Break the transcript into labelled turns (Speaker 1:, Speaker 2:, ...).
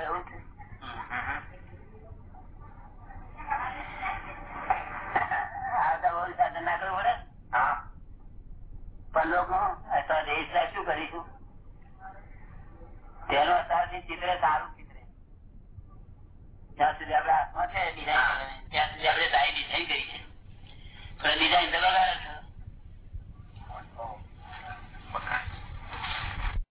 Speaker 1: trial, isn't શું કરીશું? તેનો અસારથી ચિત્ર સારું ચિત્ર. જ્યાં સુધી આપડે હાથમાં છે ત્યાં સુધી આપડે ડાય થઈ ગઈ છે. પણ ડિઝાઇન તો